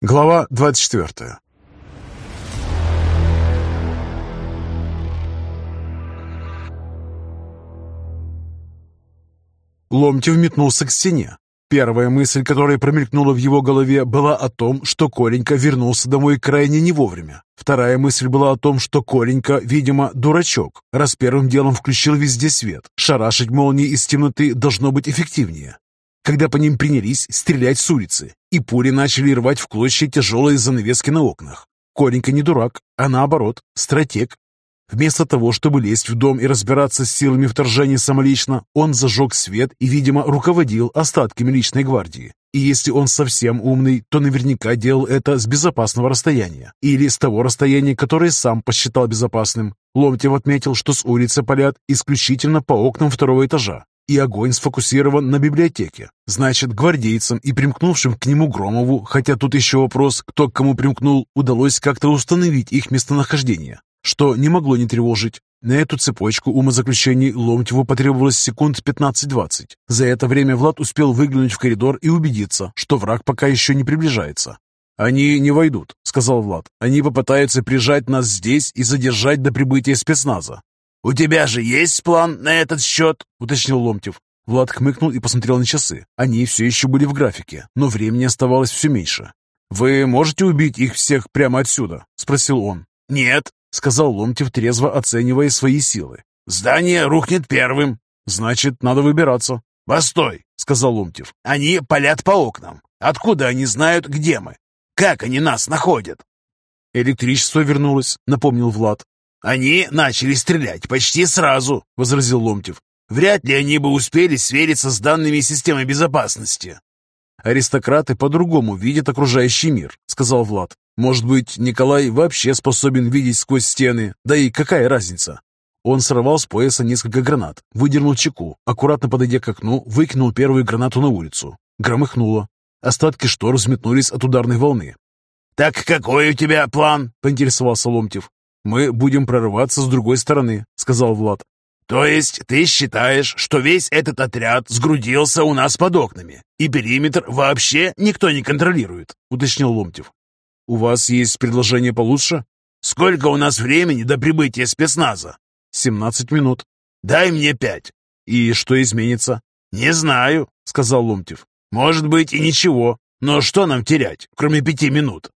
Глава 24 Ломтев метнулся к стене. Первая мысль, которая промелькнула в его голове, была о том, что Коленька вернулся домой крайне не вовремя. Вторая мысль была о том, что Коленька, видимо, дурачок, раз первым делом включил везде свет. Шарашить молнии из темноты должно быть эффективнее когда по ним принялись стрелять с улицы, и пули начали рвать в клочья тяжелые занавески на окнах. Коренька не дурак, а наоборот, стратег. Вместо того, чтобы лезть в дом и разбираться с силами вторжения самолично, он зажег свет и, видимо, руководил остатками личной гвардии. И если он совсем умный, то наверняка делал это с безопасного расстояния. Или с того расстояния, которое сам посчитал безопасным. Ломтев отметил, что с улицы палят исключительно по окнам второго этажа, и огонь сфокусирован на библиотеке. Значит, гвардейцам и примкнувшим к нему Громову, хотя тут еще вопрос, кто к кому примкнул, удалось как-то установить их местонахождение, что не могло не тревожить. На эту цепочку умозаключений Ломтеву потребовалось секунд 15-20. За это время Влад успел выглянуть в коридор и убедиться, что враг пока еще не приближается. «Они не войдут», — сказал Влад. «Они попытаются прижать нас здесь и задержать до прибытия спецназа. «У тебя же есть план на этот счет?» — уточнил Ломтев. Влад хмыкнул и посмотрел на часы. Они все еще были в графике, но времени оставалось все меньше. «Вы можете убить их всех прямо отсюда?» — спросил он. «Нет», — сказал Ломтев, трезво оценивая свои силы. «Здание рухнет первым». «Значит, надо выбираться». «Постой», — сказал Ломтев. «Они палят по окнам. Откуда они знают, где мы? Как они нас находят?» «Электричество вернулось», — напомнил Влад. «Они начали стрелять почти сразу», — возразил Ломтев. «Вряд ли они бы успели свериться с данными системы безопасности». «Аристократы по-другому видят окружающий мир», — сказал Влад. «Может быть, Николай вообще способен видеть сквозь стены? Да и какая разница?» Он сорвал с пояса несколько гранат, выдернул чеку, аккуратно подойдя к окну, выкинул первую гранату на улицу. Громыхнуло. Остатки штор взметнулись от ударной волны. «Так какой у тебя план?» — поинтересовался Ломтев. «Мы будем прорываться с другой стороны», — сказал Влад. «То есть ты считаешь, что весь этот отряд сгрудился у нас под окнами, и периметр вообще никто не контролирует?» — уточнил Ломтев. «У вас есть предложение получше?» «Сколько у нас времени до прибытия спецназа?» «Семнадцать минут». «Дай мне пять». «И что изменится?» «Не знаю», — сказал Ломтев. «Может быть и ничего, но что нам терять, кроме пяти минут?»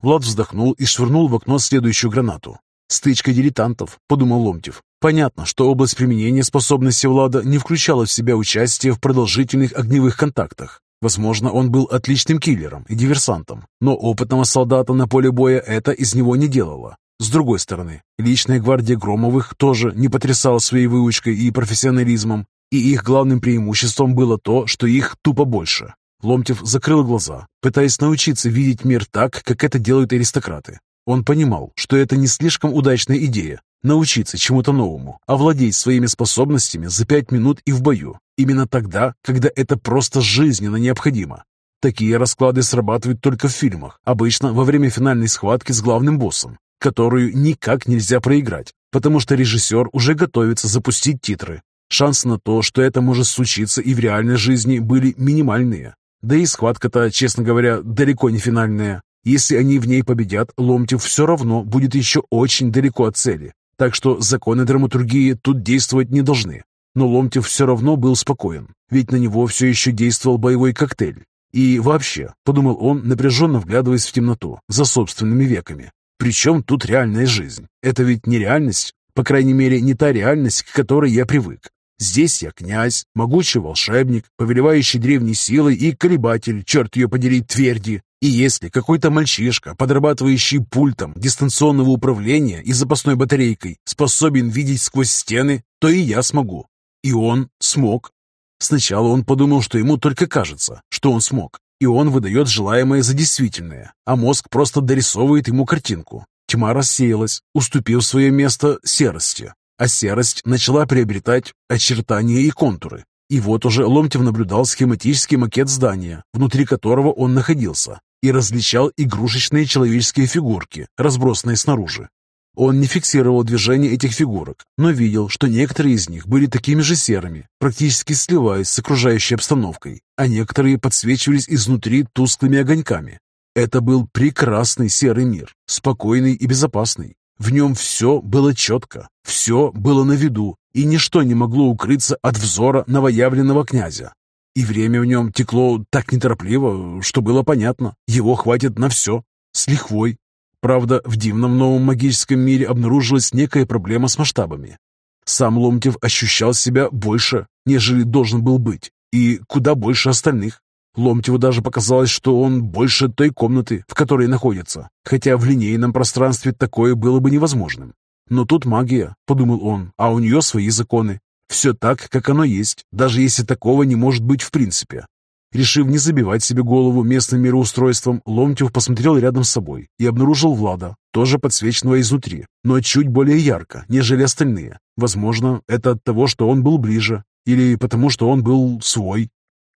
Влад вздохнул и швырнул в окно следующую гранату. «Стычка дилетантов», — подумал Ломтев. Понятно, что область применения способности Влада не включала в себя участие в продолжительных огневых контактах. Возможно, он был отличным киллером и диверсантом, но опытного солдата на поле боя это из него не делало. С другой стороны, личная гвардия Громовых тоже не потрясала своей выучкой и профессионализмом, и их главным преимуществом было то, что их тупо больше. Ломтев закрыл глаза, пытаясь научиться видеть мир так, как это делают аристократы. Он понимал, что это не слишком удачная идея – научиться чему-то новому, овладеть своими способностями за пять минут и в бою, именно тогда, когда это просто жизненно необходимо. Такие расклады срабатывают только в фильмах, обычно во время финальной схватки с главным боссом, которую никак нельзя проиграть, потому что режиссер уже готовится запустить титры. Шансы на то, что это может случиться и в реальной жизни, были минимальные. Да и схватка-то, честно говоря, далеко не финальная. Если они в ней победят, Ломтев все равно будет еще очень далеко от цели. Так что законы драматургии тут действовать не должны. Но Ломтев все равно был спокоен, ведь на него все еще действовал боевой коктейль. И вообще, подумал он, напряженно вглядываясь в темноту, за собственными веками. Причем тут реальная жизнь? Это ведь не реальность, по крайней мере, не та реальность, к которой я привык. Здесь я князь, могучий волшебник, повелевающий древней силой и колебатель, черт ее подери, тверди. И если какой-то мальчишка, подрабатывающий пультом дистанционного управления и запасной батарейкой, способен видеть сквозь стены, то и я смогу. И он смог. Сначала он подумал, что ему только кажется, что он смог, и он выдает желаемое за действительное, а мозг просто дорисовывает ему картинку. Тьма рассеялась, уступив свое место серости а серость начала приобретать очертания и контуры. И вот уже Ломтев наблюдал схематический макет здания, внутри которого он находился, и различал игрушечные человеческие фигурки, разбросанные снаружи. Он не фиксировал движение этих фигурок, но видел, что некоторые из них были такими же серыми, практически сливаясь с окружающей обстановкой, а некоторые подсвечивались изнутри тусклыми огоньками. Это был прекрасный серый мир, спокойный и безопасный. В нем все было четко, все было на виду, и ничто не могло укрыться от взора новоявленного князя. И время в нем текло так неторопливо, что было понятно, его хватит на все, с лихвой. Правда, в дивном новом магическом мире обнаружилась некая проблема с масштабами. Сам Ломтев ощущал себя больше, нежели должен был быть, и куда больше остальных. Ломтеву даже показалось, что он больше той комнаты, в которой находится, хотя в линейном пространстве такое было бы невозможным. Но тут магия, подумал он, а у нее свои законы. Все так, как оно есть, даже если такого не может быть в принципе. Решив не забивать себе голову местным мироустройством, Ломтев посмотрел рядом с собой и обнаружил Влада, тоже подсвеченного изнутри, но чуть более ярко, нежели остальные. Возможно, это от того, что он был ближе, или потому, что он был свой.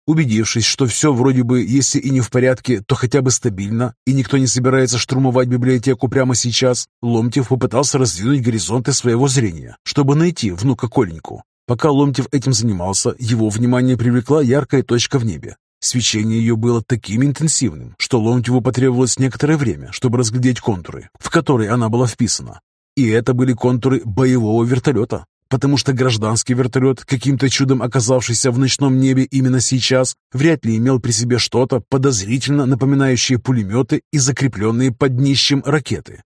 Убедившись, что все вроде бы, если и не в порядке, то хотя бы стабильно, и никто не собирается штурмовать библиотеку прямо сейчас, Ломтев попытался раздвинуть горизонты своего зрения, чтобы найти внука Коленьку. Пока Ломтев этим занимался, его внимание привлекла яркая точка в небе. Свечение ее было таким интенсивным, что Ломтеву потребовалось некоторое время, чтобы разглядеть контуры, в которые она была вписана. И это были контуры боевого вертолета, потому что гражданский вертолет, каким-то чудом оказавшийся в ночном небе именно сейчас, вряд ли имел при себе что-то подозрительно напоминающее пулеметы и закрепленные под днищем ракеты.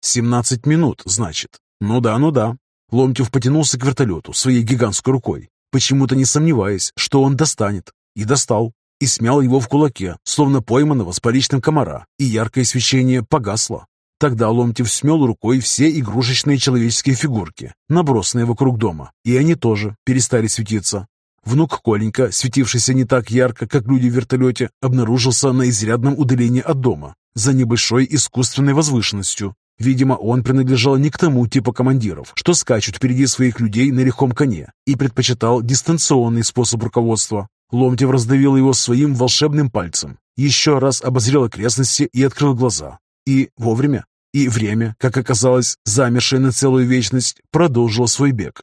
«Семнадцать минут, значит. Ну да, ну да». Ломтев потянулся к вертолету своей гигантской рукой, почему-то не сомневаясь, что он достанет. И достал и смял его в кулаке, словно пойманного с поличным комара, и яркое свечение погасло. Тогда Ломтев смел рукой все игрушечные человеческие фигурки, набросанные вокруг дома, и они тоже перестали светиться. Внук Коленька, светившийся не так ярко, как люди в вертолете, обнаружился на изрядном удалении от дома, за небольшой искусственной возвышенностью. Видимо, он принадлежал не к тому типу командиров, что скачут впереди своих людей на легком коне, и предпочитал дистанционный способ руководства, Ломтев раздавил его своим волшебным пальцем, еще раз обозрел окрестности и открыл глаза. И вовремя, и время, как оказалось, замершее на целую вечность, продолжило свой бег.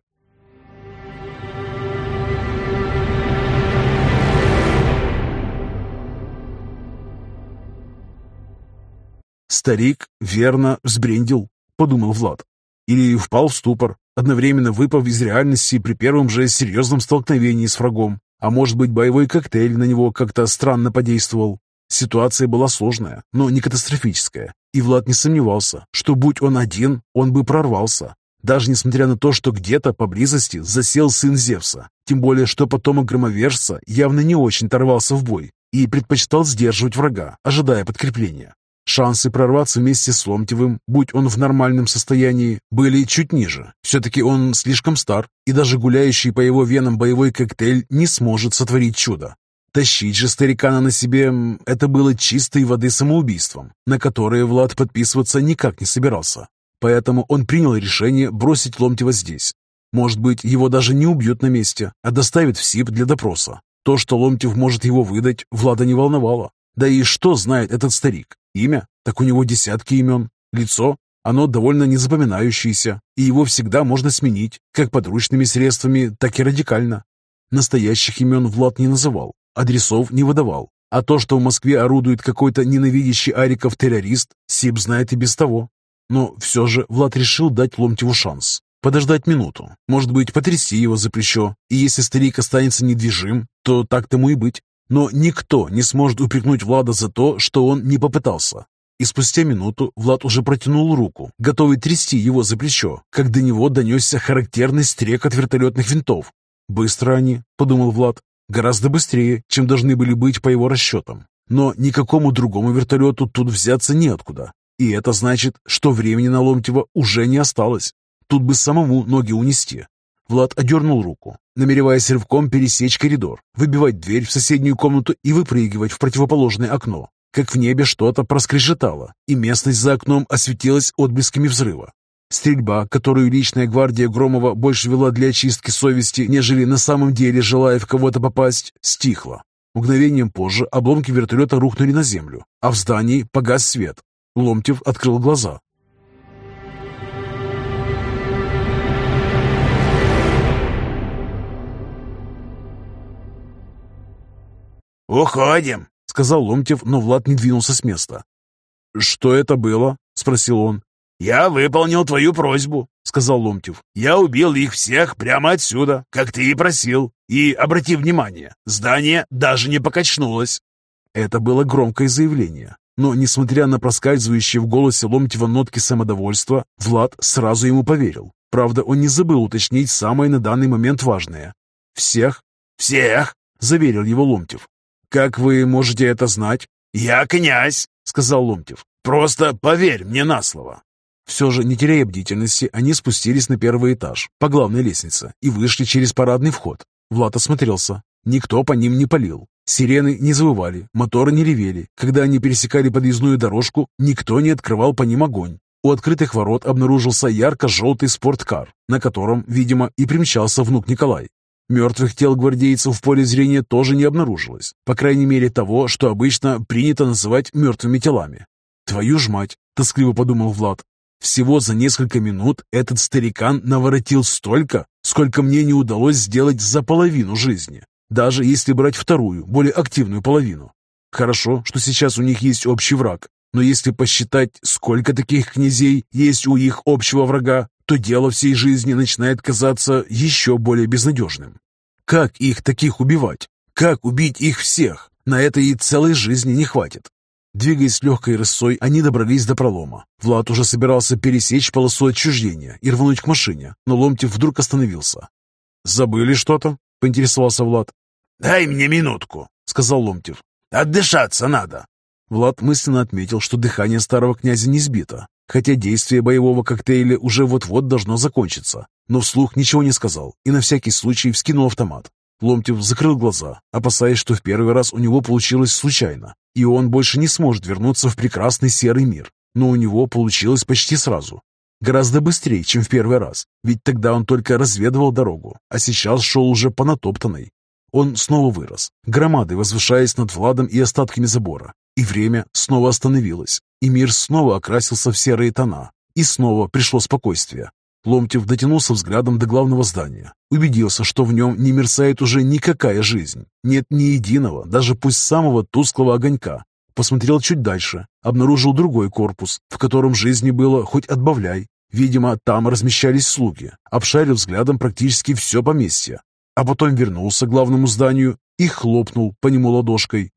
«Старик верно взбрендил», — подумал Влад. Или впал в ступор, одновременно выпав из реальности при первом же серьезном столкновении с врагом. А может быть, боевой коктейль на него как-то странно подействовал. Ситуация была сложная, но не катастрофическая. И Влад не сомневался, что будь он один, он бы прорвался. Даже несмотря на то, что где-то поблизости засел сын Зевса. Тем более, что потомок громовержца явно не очень торвался в бой и предпочитал сдерживать врага, ожидая подкрепления. Шансы прорваться вместе с Ломтевым, будь он в нормальном состоянии, были чуть ниже. Все-таки он слишком стар, и даже гуляющий по его венам боевой коктейль не сможет сотворить чудо. Тащить же старикана на себе – это было чистой воды самоубийством, на которое Влад подписываться никак не собирался. Поэтому он принял решение бросить Ломтева здесь. Может быть, его даже не убьют на месте, а доставят в СИП для допроса. То, что Ломтев может его выдать, Влада не волновало. Да и что знает этот старик? Имя? Так у него десятки имен. Лицо? Оно довольно незапоминающееся, и его всегда можно сменить, как подручными средствами, так и радикально. Настоящих имен Влад не называл, адресов не выдавал. А то, что в Москве орудует какой-то ненавидящий Ариков террорист, Сиб знает и без того. Но все же Влад решил дать Ломтеву шанс. Подождать минуту, может быть, потрясти его за плечо, и если старик останется недвижим, то так тому и быть. Но никто не сможет упрекнуть Влада за то, что он не попытался. И спустя минуту Влад уже протянул руку, готовый трясти его за плечо, как до него донесся характерный стрек от вертолетных винтов. «Быстро они», — подумал Влад, — «гораздо быстрее, чем должны были быть по его расчетам. Но никакому другому вертолету тут взяться неоткуда. И это значит, что времени на Ломтева уже не осталось. Тут бы самому ноги унести. Влад одернул руку, намереваясь рывком пересечь коридор, выбивать дверь в соседнюю комнату и выпрыгивать в противоположное окно. Как в небе что-то проскрежетало, и местность за окном осветилась отблесками взрыва. Стрельба, которую личная гвардия Громова больше вела для очистки совести, нежели на самом деле желая в кого-то попасть, стихла. Мгновением позже обломки вертолета рухнули на землю, а в здании погас свет. Ломтев открыл глаза. «Уходим!» — сказал Ломтев, но Влад не двинулся с места. «Что это было?» — спросил он. «Я выполнил твою просьбу», — сказал Ломтев. «Я убил их всех прямо отсюда, как ты и просил. И, обрати внимание, здание даже не покачнулось». Это было громкое заявление, но, несмотря на проскальзывающие в голосе Ломтева нотки самодовольства, Влад сразу ему поверил. Правда, он не забыл уточнить самое на данный момент важное. «Всех?» «Всех!» — заверил его Ломтев. «Как вы можете это знать?» «Я князь!» — сказал Ломтев. «Просто поверь мне на слово!» Все же, не теряя бдительности, они спустились на первый этаж по главной лестнице и вышли через парадный вход. Влад осмотрелся. Никто по ним не палил. Сирены не завывали, моторы не ревели. Когда они пересекали подъездную дорожку, никто не открывал по ним огонь. У открытых ворот обнаружился ярко-желтый спорткар, на котором, видимо, и примчался внук Николай. Мертвых тел гвардейцев в поле зрения тоже не обнаружилось, по крайней мере того, что обычно принято называть мертвыми телами. «Твою ж мать!» – тоскливо подумал Влад. «Всего за несколько минут этот старикан наворотил столько, сколько мне не удалось сделать за половину жизни, даже если брать вторую, более активную половину. Хорошо, что сейчас у них есть общий враг, но если посчитать, сколько таких князей есть у их общего врага, то дело всей жизни начинает казаться еще более безнадежным. Как их таких убивать? Как убить их всех? На это и целой жизни не хватит. Двигаясь легкой рысой, они добрались до пролома. Влад уже собирался пересечь полосу отчуждения и рвануть к машине, но Ломтев вдруг остановился. «Забыли что-то?» — поинтересовался Влад. «Дай мне минутку», — сказал Ломтев. «Отдышаться надо». Влад мысленно отметил, что дыхание старого князя не сбито, хотя действие боевого коктейля уже вот-вот должно закончиться. Но вслух ничего не сказал и на всякий случай вскинул автомат. Ломтев закрыл глаза, опасаясь, что в первый раз у него получилось случайно, и он больше не сможет вернуться в прекрасный серый мир. Но у него получилось почти сразу. Гораздо быстрее, чем в первый раз, ведь тогда он только разведывал дорогу, а сейчас шел уже по натоптанной. Он снова вырос, громадой возвышаясь над Владом и остатками забора, и время снова остановилось, и мир снова окрасился в серые тона, и снова пришло спокойствие. Ломтев дотянулся взглядом до главного здания, убедился, что в нем не мерцает уже никакая жизнь, нет ни единого, даже пусть самого тусклого огонька. Посмотрел чуть дальше, обнаружил другой корпус, в котором жизни было хоть отбавляй. Видимо, там размещались слуги, обшарил взглядом практически все поместье, а потом вернулся к главному зданию и хлопнул по нему ладошкой.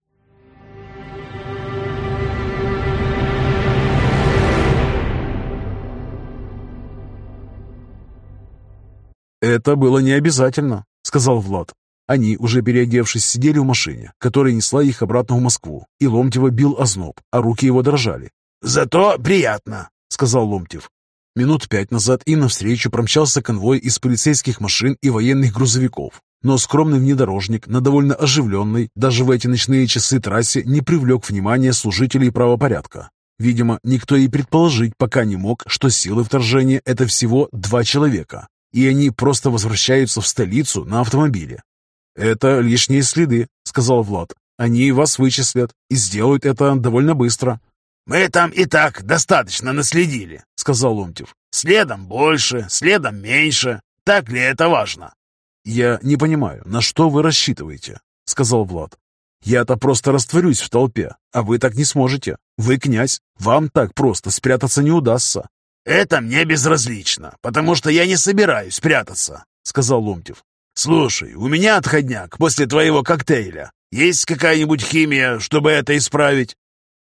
«Это было не обязательно», — сказал Влад. Они, уже переодевшись, сидели в машине, которая несла их обратно в Москву, и Ломтева бил озноб, а руки его дрожали. «Зато приятно», — сказал Ломтев. Минут пять назад им навстречу промчался конвой из полицейских машин и военных грузовиков, но скромный внедорожник на довольно оживленной, даже в эти ночные часы трассе, не привлек внимания служителей правопорядка. Видимо, никто и предположить пока не мог, что силы вторжения – это всего два человека, и они просто возвращаются в столицу на автомобиле. «Это лишние следы», — сказал Влад. «Они вас вычислят и сделают это довольно быстро». «Мы там и так достаточно наследили», — сказал Ломтев. «Следом больше, следом меньше. Так ли это важно?» «Я не понимаю, на что вы рассчитываете», — сказал Влад. «Я-то просто растворюсь в толпе, а вы так не сможете. Вы князь, вам так просто спрятаться не удастся. «Это мне безразлично, потому что я не собираюсь прятаться», — сказал Ломтев. «Слушай, у меня отходняк после твоего коктейля. Есть какая-нибудь химия, чтобы это исправить?»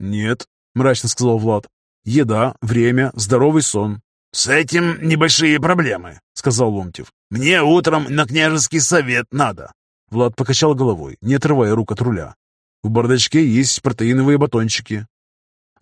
«Нет», — мрачно сказал Влад. «Еда, время, здоровый сон». «С этим небольшие проблемы», — сказал Ломтев. «Мне утром на княжеский совет надо». Влад покачал головой, не отрывая рук от руля. «В бардачке есть протеиновые батончики.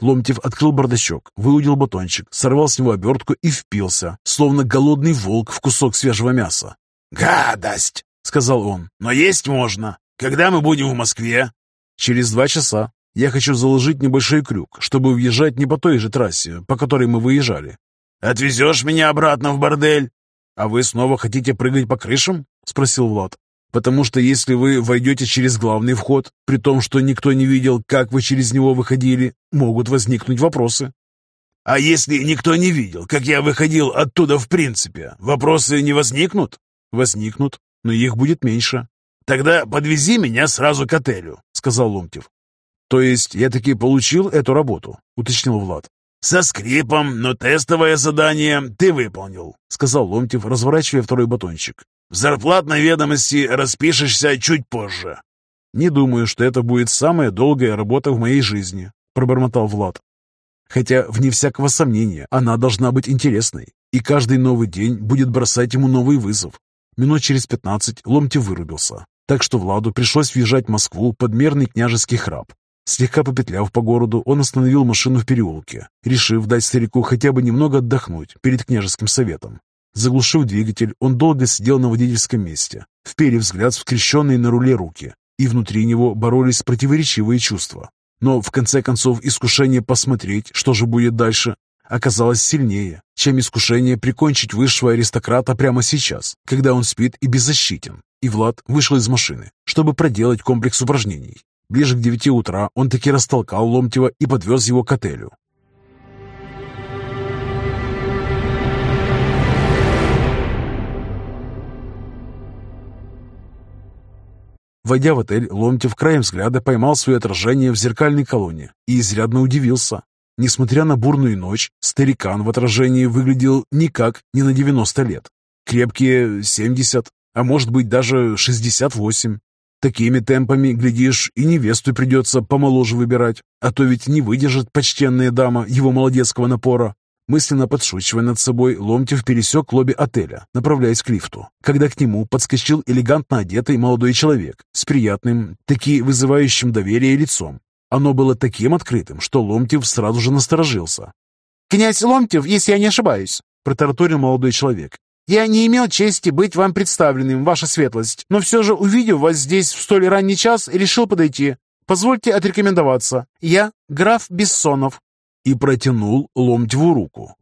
Ломтев открыл бардачок, выудил батончик, сорвал с него обертку и впился, словно голодный волк в кусок свежего мяса. «Гадость!» — сказал он. «Но есть можно. Когда мы будем в Москве?» «Через два часа. Я хочу заложить небольшой крюк, чтобы въезжать не по той же трассе, по которой мы выезжали». «Отвезешь меня обратно в бордель?» «А вы снова хотите прыгать по крышам?» — спросил Влад. Потому что если вы войдете через главный вход, при том, что никто не видел, как вы через него выходили, могут возникнуть вопросы. А если никто не видел, как я выходил оттуда в принципе, вопросы не возникнут? Возникнут, но их будет меньше. Тогда подвези меня сразу к отелю, сказал Ломтев. «То есть я таки получил эту работу?» — уточнил Влад. «Со скрипом, но тестовое задание ты выполнил», — сказал Ломтев, разворачивая второй батончик. «В зарплатной ведомости распишешься чуть позже». «Не думаю, что это будет самая долгая работа в моей жизни», — пробормотал Влад. Хотя, вне всякого сомнения, она должна быть интересной, и каждый новый день будет бросать ему новый вызов. Минут через пятнадцать Ломтев вырубился, так что Владу пришлось въезжать в Москву под мерный княжеский храп. Слегка попетляв по городу, он остановил машину в переулке, решив дать старику хотя бы немного отдохнуть перед княжеским советом. Заглушив двигатель, он долго сидел на водительском месте, вперев взгляд в скрещенные на руле руки, и внутри него боролись противоречивые чувства. Но в конце концов искушение посмотреть, что же будет дальше, оказалось сильнее, чем искушение прикончить высшего аристократа прямо сейчас, когда он спит и беззащитен. И Влад вышел из машины, чтобы проделать комплекс упражнений. Ближе к девяти утра он таки растолкал Ломтева и подвез его к отелю. Войдя в отель, Ломтев краем взгляда поймал свое отражение в зеркальной колонне и изрядно удивился. Несмотря на бурную ночь, старикан в отражении выглядел никак не на 90 лет. Крепкие 70, а может быть даже 68. Такими темпами, глядишь, и невесту придется помоложе выбирать, а то ведь не выдержит почтенная дама его молодецкого напора. Мысленно подшучивая над собой, Ломтев пересек лобби отеля, направляясь к лифту, когда к нему подскочил элегантно одетый молодой человек с приятным, таки вызывающим доверие лицом оно было таким открытым, что Ломтев сразу же насторожился. «Князь Ломтев, если я не ошибаюсь», — протараторил молодой человек. «Я не имел чести быть вам представленным, ваша светлость, но все же, увидев вас здесь в столь ранний час, решил подойти. Позвольте отрекомендоваться. Я граф Бессонов». И протянул Ломтеву руку,